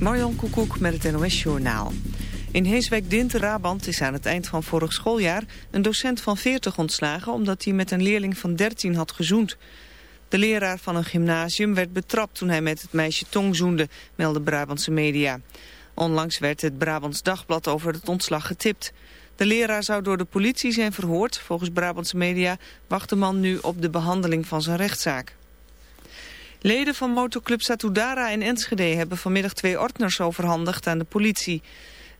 Marjan Koekoek met het NOS-journaal. In Heeswijk-Dint-Rabant is aan het eind van vorig schooljaar... een docent van 40 ontslagen omdat hij met een leerling van 13 had gezoend. De leraar van een gymnasium werd betrapt toen hij met het meisje tongzoende, melden Brabantse media. Onlangs werd het Brabants Dagblad over het ontslag getipt. De leraar zou door de politie zijn verhoord. Volgens Brabantse media wacht de man nu op de behandeling van zijn rechtszaak. Leden van motoclub Satudara in Enschede hebben vanmiddag twee ordners overhandigd aan de politie.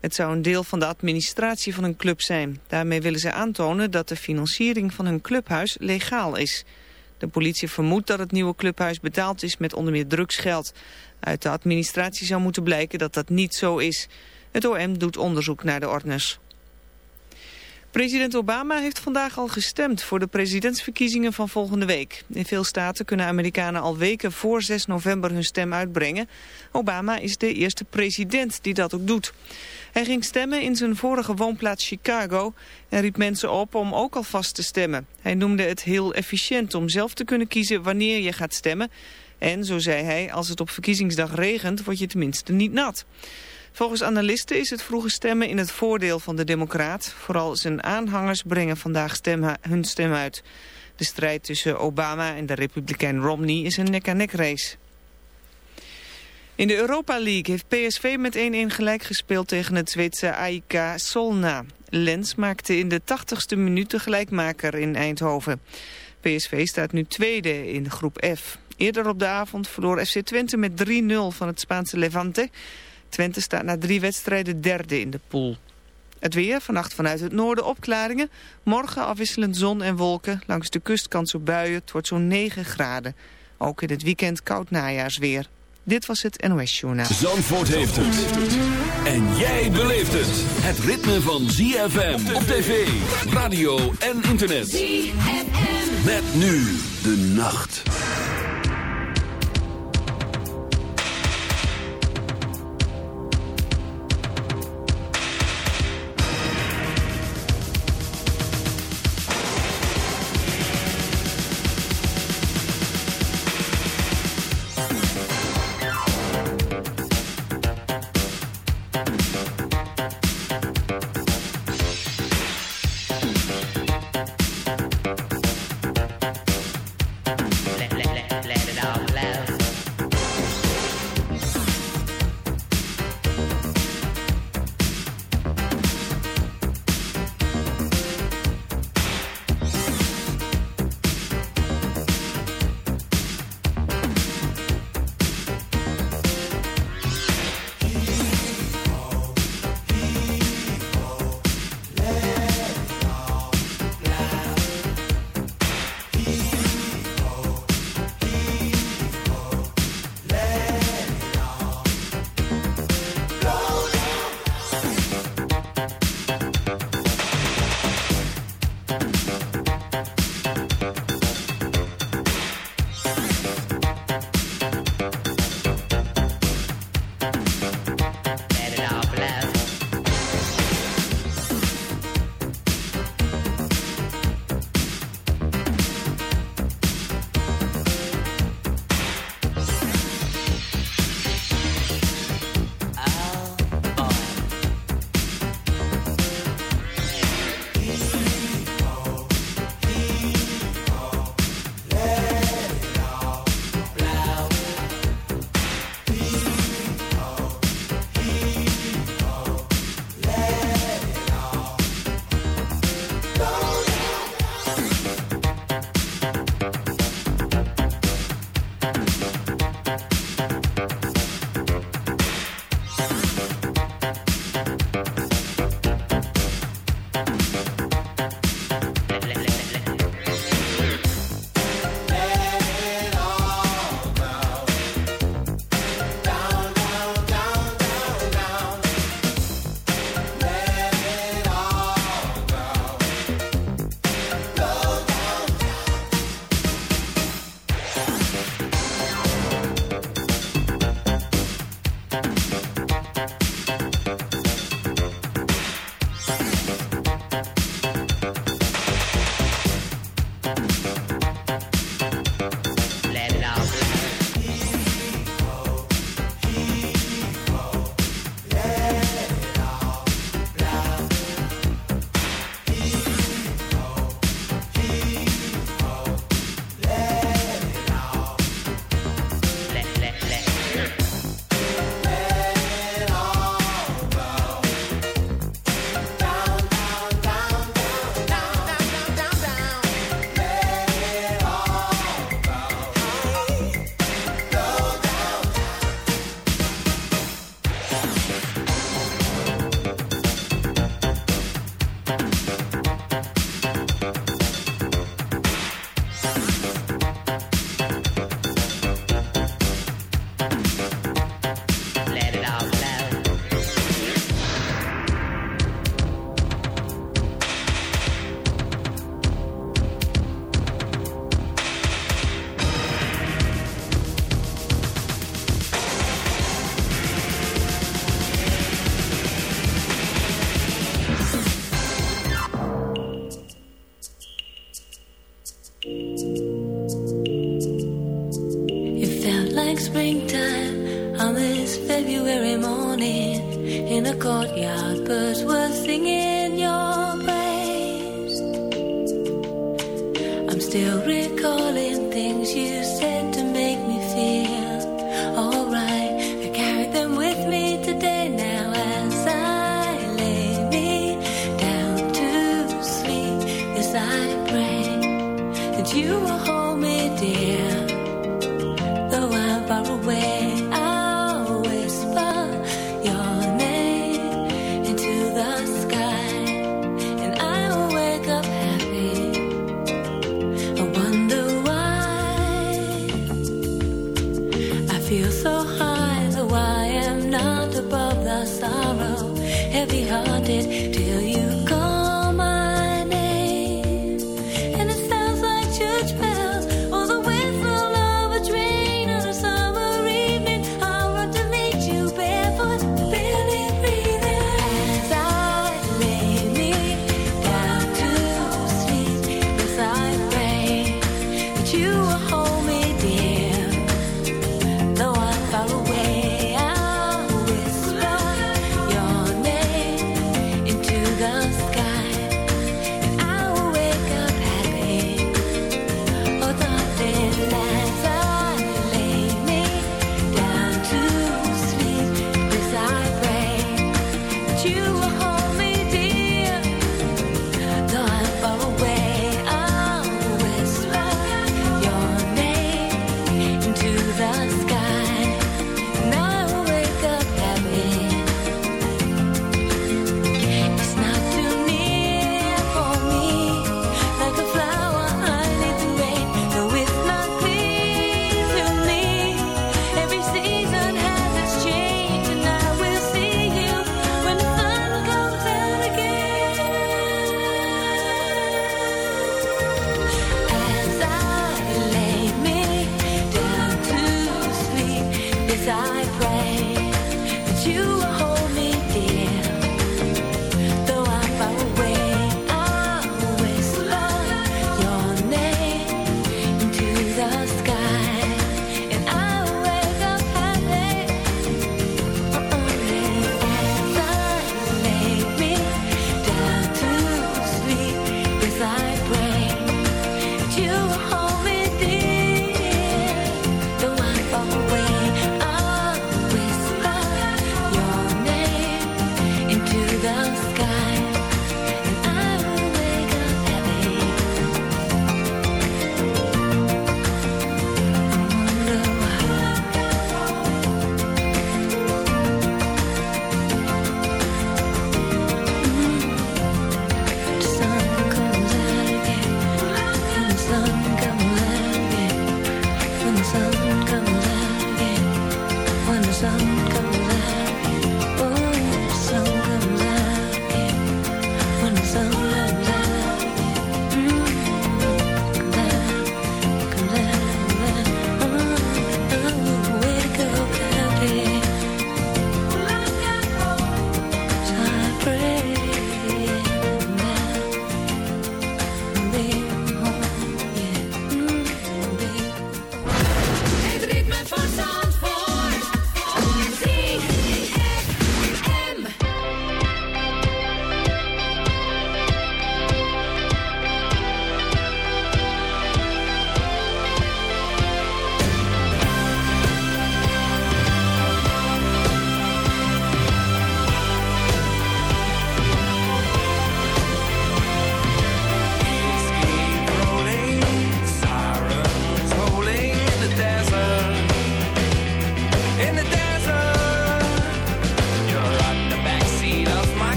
Het zou een deel van de administratie van hun club zijn. Daarmee willen ze aantonen dat de financiering van hun clubhuis legaal is. De politie vermoedt dat het nieuwe clubhuis betaald is met onder meer drugsgeld. Uit de administratie zou moeten blijken dat dat niet zo is. Het OM doet onderzoek naar de ordners. President Obama heeft vandaag al gestemd voor de presidentsverkiezingen van volgende week. In veel staten kunnen Amerikanen al weken voor 6 november hun stem uitbrengen. Obama is de eerste president die dat ook doet. Hij ging stemmen in zijn vorige woonplaats Chicago en riep mensen op om ook alvast te stemmen. Hij noemde het heel efficiënt om zelf te kunnen kiezen wanneer je gaat stemmen. En, zo zei hij, als het op verkiezingsdag regent, word je tenminste niet nat. Volgens analisten is het vroege stemmen in het voordeel van de democraat. Vooral zijn aanhangers brengen vandaag hun stem uit. De strijd tussen Obama en de republikein Romney is een nek-aan-nek race. In de Europa League heeft PSV met 1-1 gelijk gespeeld tegen het Zweedse AIK Solna. Lens maakte in de 80ste minuut de gelijkmaker in Eindhoven. PSV staat nu tweede in groep F. Eerder op de avond verloor FC Twente met 3-0 van het Spaanse Levante. Twente staat na drie wedstrijden derde in de pool. Het weer, vannacht vanuit het noorden opklaringen. Morgen afwisselend zon en wolken. Langs de kust kans op buien. Het wordt zo'n 9 graden. Ook in het weekend koud najaarsweer. Dit was het NOS Journaal. Zandvoort heeft het. En jij beleeft het. Het ritme van ZFM op tv, radio en internet. ZFM. Met nu de nacht.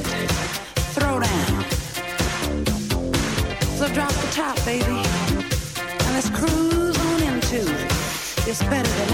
it, throw down. So drop the top, baby, and let's cruise on into. it. It's better than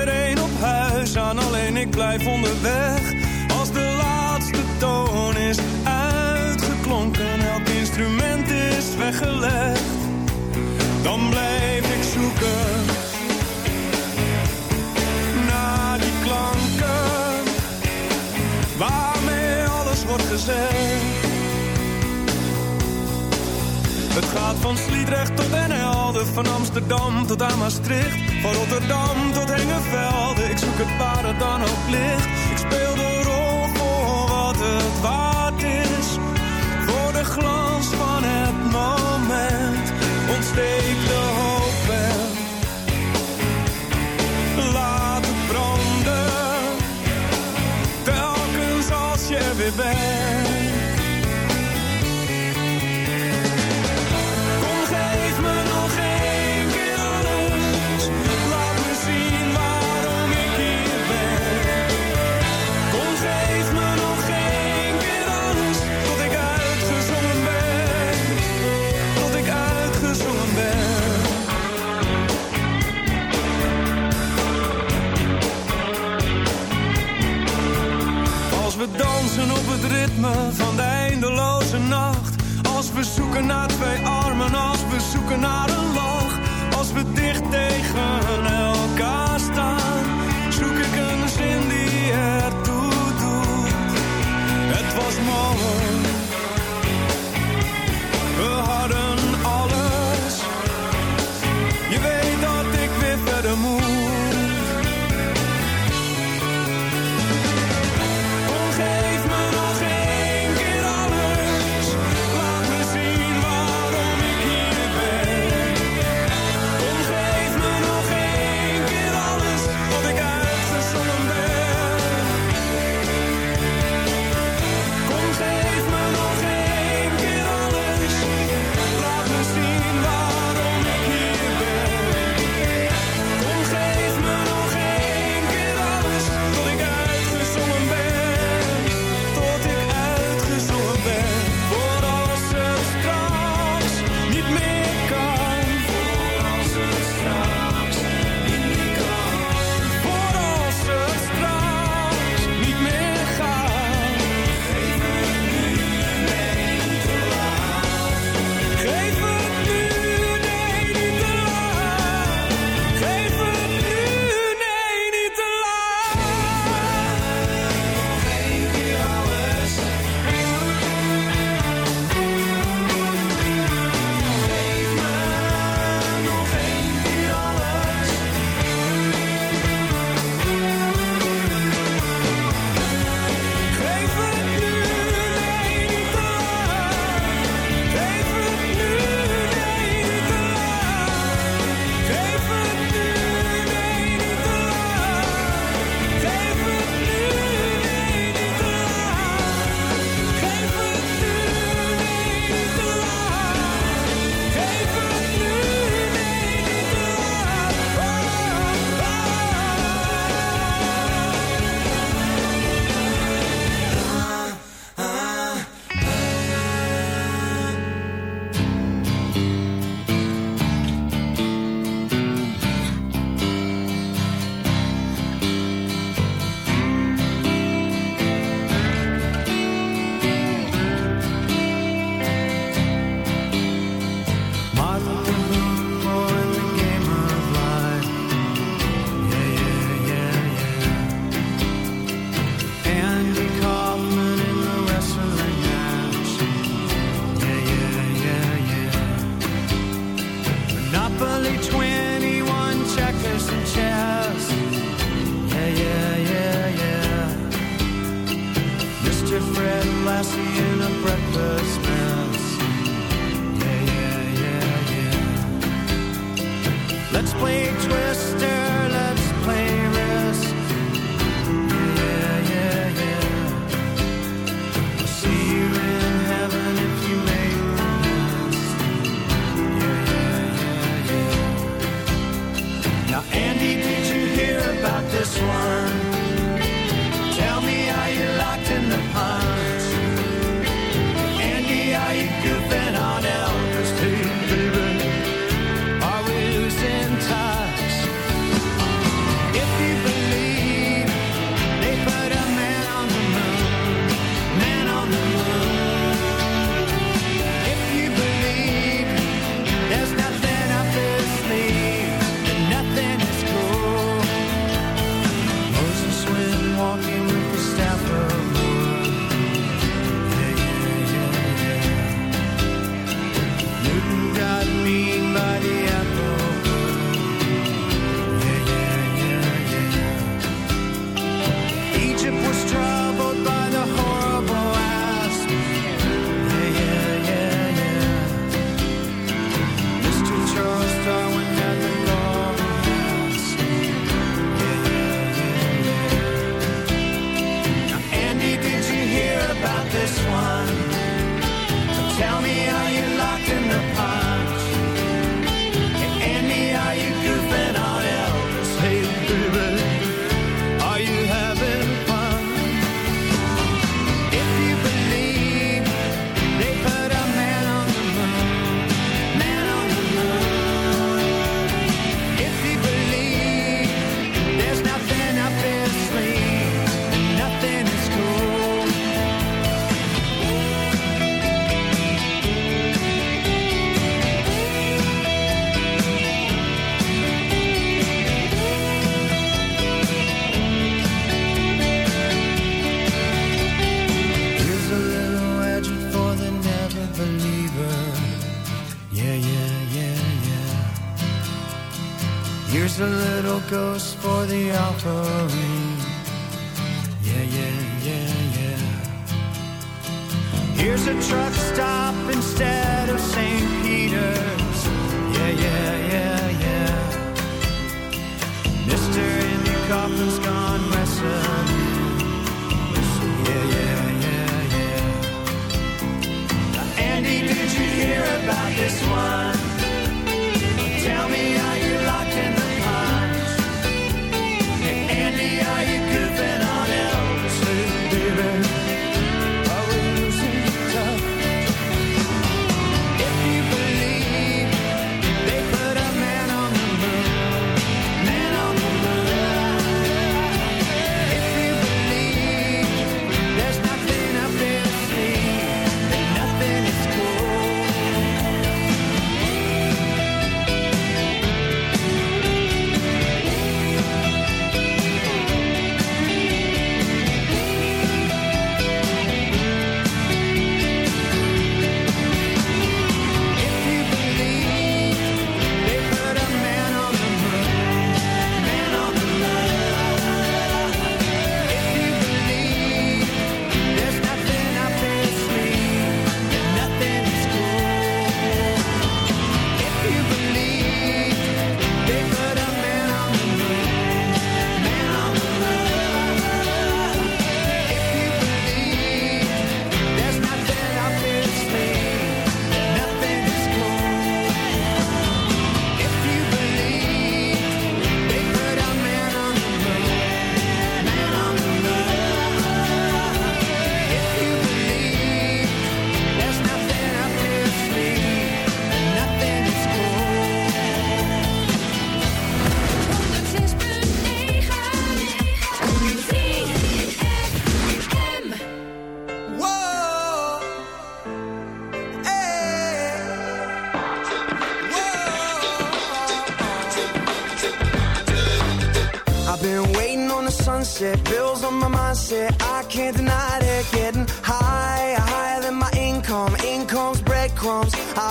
Van Amsterdam tot aan Maastricht. Van Rotterdam tot Hengelvelde. Ik zoek het waar het dan ook ligt. Ik speel de rol voor wat het waard is. Voor de glans van het moment. Ontsteek de hoop en laat het branden. Telkens als je weer bent. me van Roger, Fred, Lassie in a breakfast mess. Yeah, yeah, yeah, yeah. Let's play 12.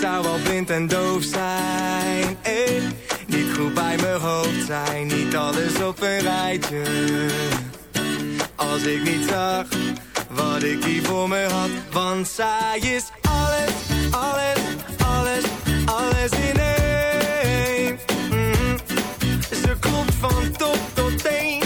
Zou wel blind en doof zijn, eh. Niet goed bij mijn hoofd zijn, niet alles op een rijtje. Als ik niet zag wat ik hier voor me had. Want zij is alles, alles, alles, alles in één. Mhm. Ze klopt van top tot teen.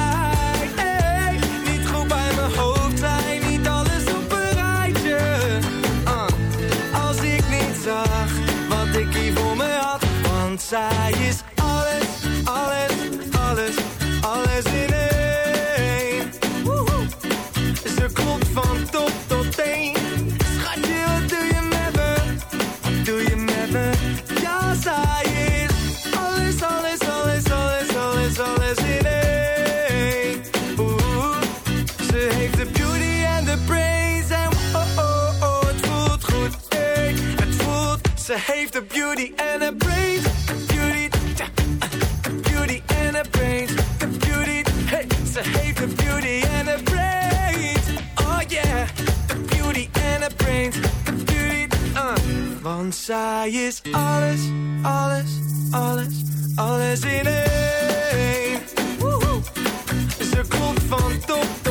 Zag wat ik hier voor me had. Want zij is alles, alles, alles, alles in één. Woehoe. Ze klopt van top tot teen. Heeft de beauty en de brains. Beauty, uh, beauty en de brains. De beauty, hey, ze heeft de beauty en de brains. Oh yeah, de beauty en de brains. De beauty, uh. Want zij is alles, alles, alles, alles in één. Ze klopt van top tot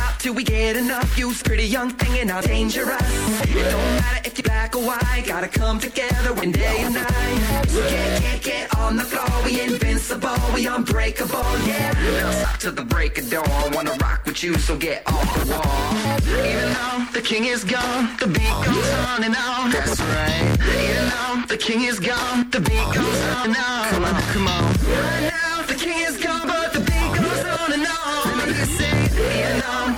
Stop till we get enough. You's pretty young thing and now dangerous. It don't matter if you're black or white. Gotta come together when day and night. So get, get, get on the floor. We invincible. We unbreakable. Yeah. Now stop till the break of dawn. Wanna rock with you, so get off the wall. Even though the king is gone, the beat goes on and on. That's right. Even though the king is gone, the beat goes on and on. Come on, come on. Right now, the king is gone,